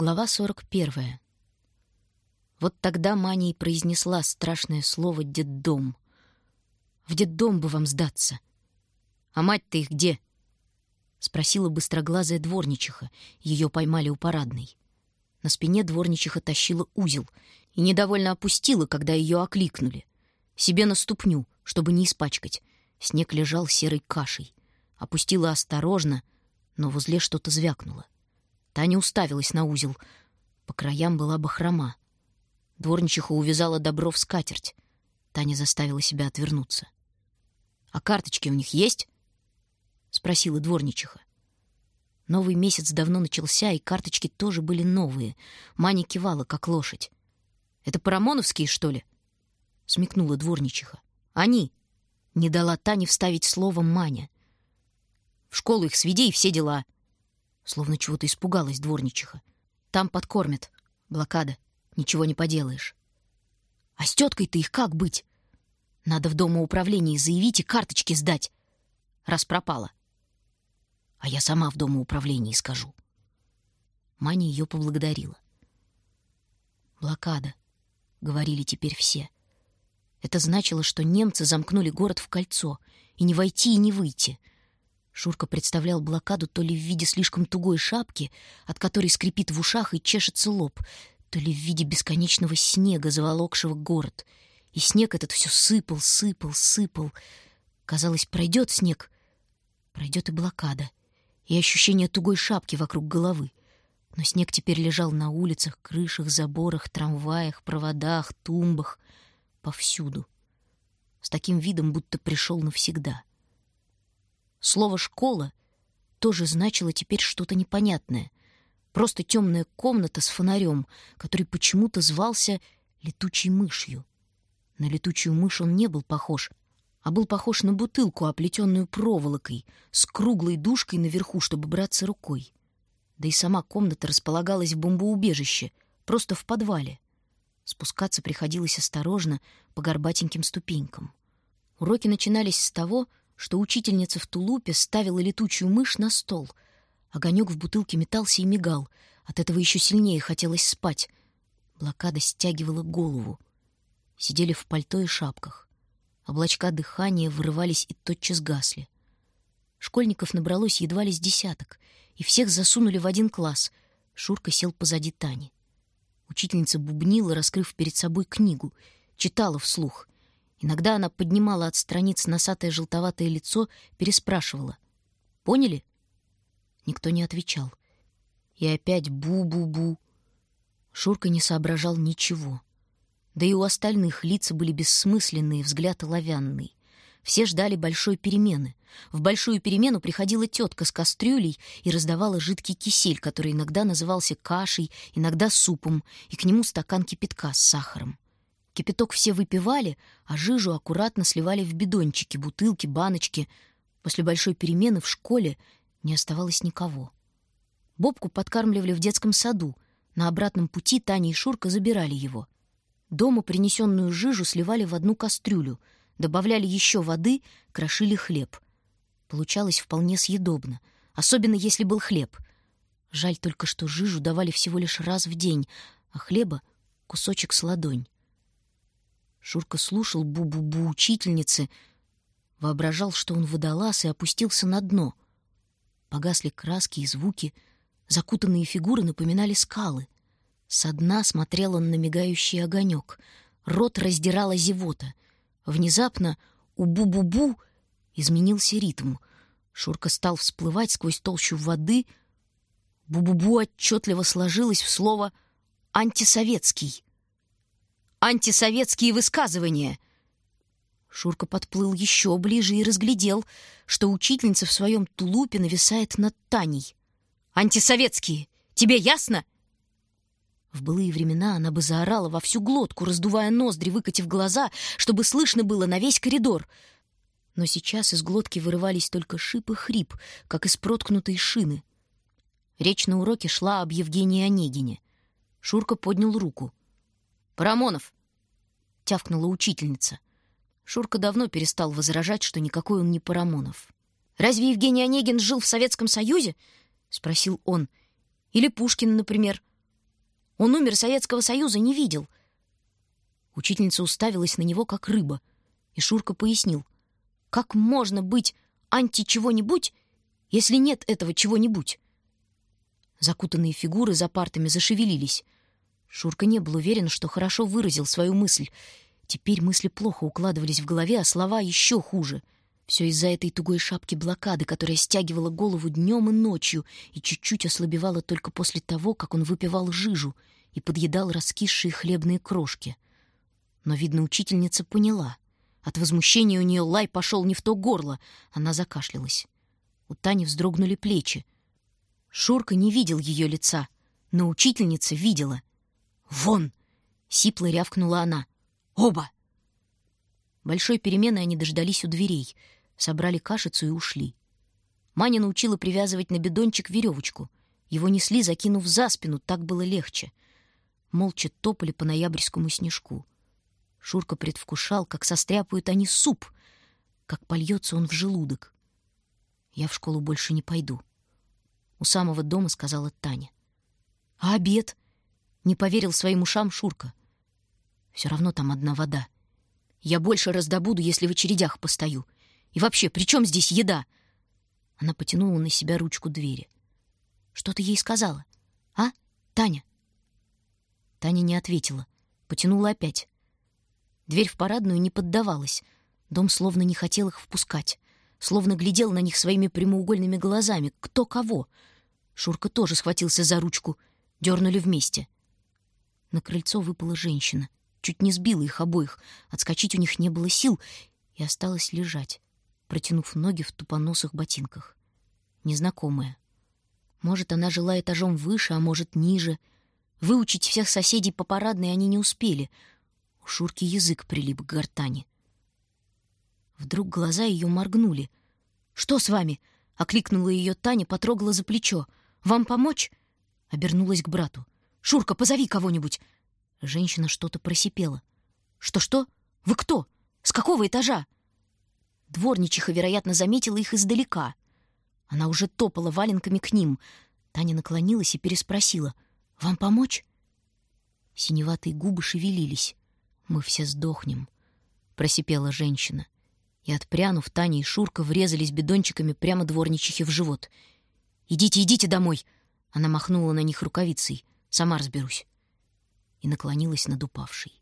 Глава 41. Вот тогда Маня и произнесла страшное слово «детдом». «В детдом бы вам сдаться». «А мать-то их где?» — спросила быстроглазая дворничиха. Ее поймали у парадной. На спине дворничиха тащила узел и недовольно опустила, когда ее окликнули. Себе на ступню, чтобы не испачкать. Снег лежал серой кашей. Опустила осторожно, но в узле что-то звякнуло. Таня уставилась на узел. По краям была бахрома. Дворничиха увязала добро в скатерть. Таня заставила себя отвернуться. «А карточки у них есть?» — спросила дворничиха. Новый месяц давно начался, и карточки тоже были новые. Маня кивала, как лошадь. «Это парамоновские, что ли?» — смекнула дворничиха. «Они!» — не дала Тане вставить слово «Маня». «В школу их сведи и все дела!» Словно чего-то испугалась дворничиха. «Там подкормят. Блокада. Ничего не поделаешь». «А с теткой-то их как быть?» «Надо в домоуправлении заявить и карточки сдать, раз пропала» а я сама в домоуправлении скажу. Маня ее поблагодарила. «Блокада», — говорили теперь все. Это значило, что немцы замкнули город в кольцо, и не войти, и не выйти. Шурка представлял блокаду то ли в виде слишком тугой шапки, от которой скрипит в ушах и чешется лоб, то ли в виде бесконечного снега, заволокшего город. И снег этот все сыпал, сыпал, сыпал. Казалось, пройдет снег, пройдет и блокада и ощущение тугой шапки вокруг головы. Но снег теперь лежал на улицах, крышах, заборах, трамваях, проводах, тумбах, повсюду. С таким видом, будто пришел навсегда. Слово «школа» тоже значило теперь что-то непонятное. Просто темная комната с фонарем, который почему-то звался летучей мышью. На летучую мышь он не был похож, а был похож на бутылку, оплетенную проволокой, с круглой дужкой наверху, чтобы браться рукой. Да и сама комната располагалась в бомбоубежище, просто в подвале. Спускаться приходилось осторожно по горбатеньким ступенькам. Уроки начинались с того, что учительница в тулупе ставила летучую мышь на стол. Огонек в бутылке метался и мигал. От этого еще сильнее хотелось спать. Блокада стягивала голову. Сидели в пальто и шапках. Облачка дыхания вырывались и тотчас гасли. Школьников набралось едва ли с десяток, и всех засунули в один класс. Шурка сел позади Тани. Учительница бубнила, раскрыв перед собой книгу, читала вслух. Иногда она поднимала от страниц носатое желтоватое лицо, переспрашивала. «Поняли?» Никто не отвечал. И опять бу-бу-бу. Шурка не соображал ничего. Да и у остальных лица были бессмысленные, взгляд оловянный. Все ждали большой перемены. В большую перемену приходила тетка с кастрюлей и раздавала жидкий кисель, который иногда назывался кашей, иногда супом, и к нему стакан кипятка с сахаром. Кипяток все выпивали, а жижу аккуратно сливали в бидончики, бутылки, баночки. После большой перемены в школе не оставалось никого. Бобку подкармливали в детском саду. На обратном пути Таня и Шурка забирали его — Дома принесенную жижу сливали в одну кастрюлю, добавляли еще воды, крошили хлеб. Получалось вполне съедобно, особенно если был хлеб. Жаль только, что жижу давали всего лишь раз в день, а хлеба — кусочек с ладонь. Шурка слушал бу-бу-бу учительницы, воображал, что он водолаз и опустился на дно. Погасли краски и звуки, закутанные фигуры напоминали скалы — со дна смотрел он на мигающий огонек. Рот раздирала зевота. Внезапно у бу-бу-бу изменился ритм. Шурка стал всплывать сквозь толщу воды. Бу-бу-бу отчетливо сложилось в слово «антисоветский». «Антисоветские высказывания!» Шурка подплыл еще ближе и разглядел, что учительница в своем тулупе нависает над Таней. «Антисоветские! Тебе ясно?» В былые времена она бы заорала во всю глотку, раздувая ноздри, выкатив глаза, чтобы слышно было на весь коридор. Но сейчас из глотки вырывались только шип и хрип, как из проткнутой шины. Речь на уроке шла об Евгении Онегине. Шурка поднял руку. «Парамонов!» — тявкнула учительница. Шурка давно перестал возражать, что никакой он не Парамонов. «Разве Евгений Онегин жил в Советском Союзе?» — спросил он. «Или Пушкин, например?» Он умер Советского Союза, не видел. Учительница уставилась на него, как рыба, и Шурка пояснил. Как можно быть анти чего-нибудь, если нет этого чего-нибудь? Закутанные фигуры за партами зашевелились. Шурка не был уверен, что хорошо выразил свою мысль. Теперь мысли плохо укладывались в голове, а слова еще хуже. Все из-за этой тугой шапки блокады, которая стягивала голову днем и ночью и чуть-чуть ослабевала только после того, как он выпивал жижу и подъедал раскисшие хлебные крошки. Но, видно, учительница поняла. От возмущения у нее лай пошел не в то горло. Она закашлялась. У Тани вздрогнули плечи. Шурка не видел ее лица, но учительница видела. «Вон!» — сипло рявкнула она. «Оба!» Большой перемены они дождались у дверей, собрали кашицу и ушли. Маня научила привязывать на бидончик веревочку. Его несли, закинув за спину, так было легче. Молча топали по ноябрьскому снежку. Шурка предвкушал, как состряпают они суп, как польется он в желудок. «Я в школу больше не пойду», — у самого дома сказала Таня. «А обед?» Не поверил своим ушам Шурка. Все равно там одна вода. Я больше раздобуду, если в очередях постою. И вообще, при чем здесь еда? Она потянула на себя ручку двери. Что ты ей сказала? А, Таня? Таня не ответила. Потянула опять. Дверь в парадную не поддавалась. Дом словно не хотел их впускать. Словно глядел на них своими прямоугольными глазами. Кто кого? Шурка тоже схватился за ручку. Дернули вместе. На крыльцо выпала женщина. Чуть не сбила их обоих. Отскочить у них не было сил, и осталось лежать, протянув ноги в тупоносых ботинках. Незнакомая. Может, она жила этажом выше, а может, ниже. Выучить всех соседей по парадной они не успели. У Шурки язык прилип к гортани. Вдруг глаза ее моргнули. «Что с вами?» — окликнула ее Таня, потрогала за плечо. «Вам помочь?» — обернулась к брату. Шурка, позови кого-нибудь!» Женщина что-то просипела. «Что-что? Вы кто? С какого этажа?» Дворничиха, вероятно, заметила их издалека. Она уже топала валенками к ним. Таня наклонилась и переспросила. «Вам помочь?» Синеватые губы шевелились. «Мы все сдохнем», — просипела женщина. И, отпрянув, Таня и Шурка врезались бидончиками прямо дворничихе в живот. «Идите, идите домой!» Она махнула на них рукавицей. Сама разберусь. И наклонилась над упавшей.